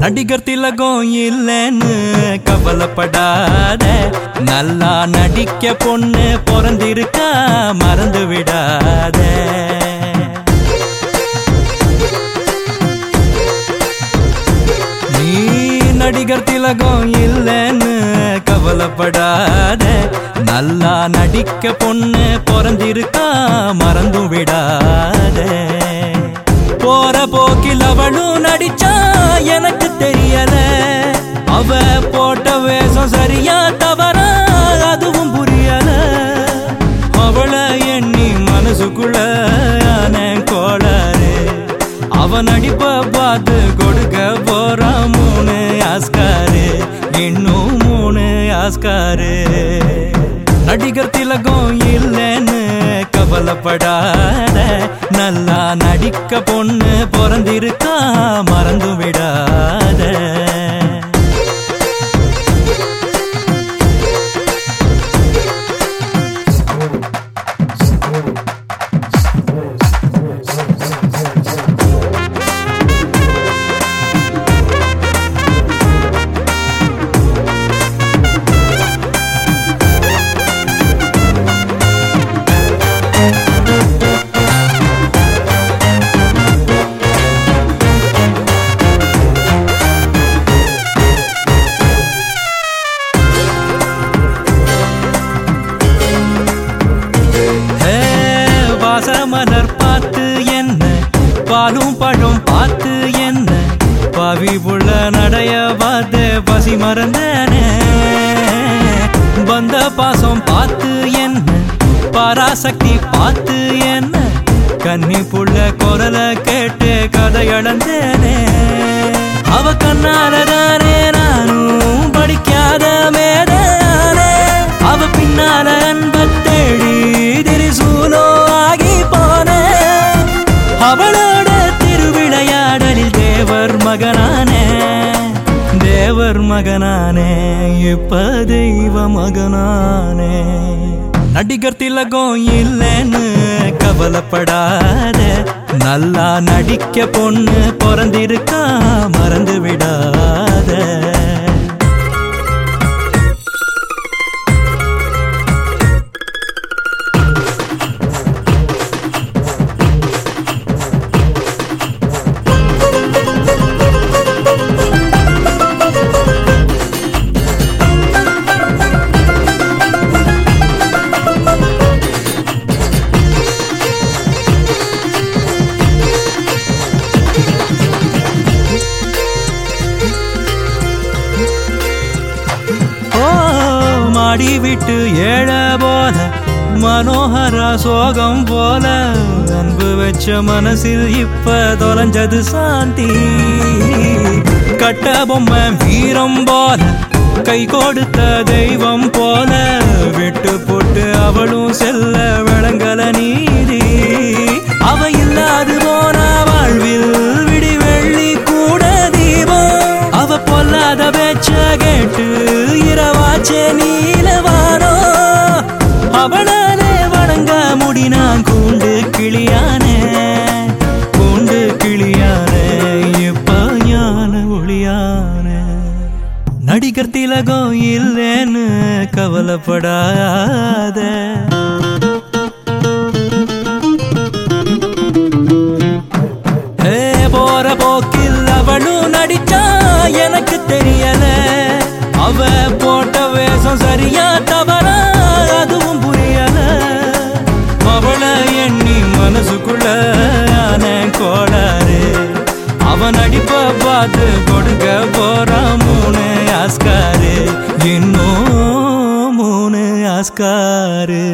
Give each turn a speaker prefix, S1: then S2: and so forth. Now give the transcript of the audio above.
S1: நடிகர் திலகம் இல்லைன்னு கவலைப்படாத. நல்லா நடிக்க பொண்ணு பிறந்திருக்கா மறந்து விடாத. நீ நடிகர் திலகம் இல்லைன்னு கவலைப்படாத. நல்லா நடிக்க பொண்ணு பிறந்திருக்கா மறந்து விடாத. போற போக்கில் அவளும் நடிச்சா எனக்கு தெரியல அவ போட்ட வேஷம் சரியா தவறா அதுவும் புரியல. அவளை எண்ணி மனசுக்குள்ள ஆன கோளாறு. அவன் நடிப்ப பார்த்து கொடுக்க போறா மூணு ஆஸ்காரு. இன்னும் மூணு ஆஸ்காரு. மலர் பார்த்து என்ன? பாலும் பழம் பார்த்து என்ன? பவி புள்ள நடைய பார்த்து பசி மறந்தனே. வந்த பாசம் பார்த்து என்ன? பராசக்தி பார்த்து என்ன? கன்னி புள்ள குரலை கேட்டு கதை இழந்தேனே. அவ கண்ணாலதான் மகனானே இப்ப தெய்வ மகனானே. நடிகர் திலகம் இல்லைன்னு கவலைப்படாத. நல்லா நடிக்க பொண்ணு பிறந்திருக்கா மறந்து விடாத மாடி விட்டு ஏழ போல மனோகர சோகம் போல அன்பு வச்ச மனசில் இப்ப தொலைஞ்சது சாந்தி. கட்ட பொம்மை வீரம் போல கை கொடுத்த தெய்வம் போல விட்டு போட்டு அவளும் செல்ல விளங்கல நீ. ஒளியான நடிகர் திலகம் இல்லைன்னு கவலைப்படாத. போற போக்கில் அவளும் நடிச்சா எனக்கு தெரியல. அவ போட்ட வேஷம் சரியா அவன் நடிப்ப பார்த்து கொடுக்க போறா மூணு ஆஸ்காரு. இன்னும் மூணு ஆஸ்காரு.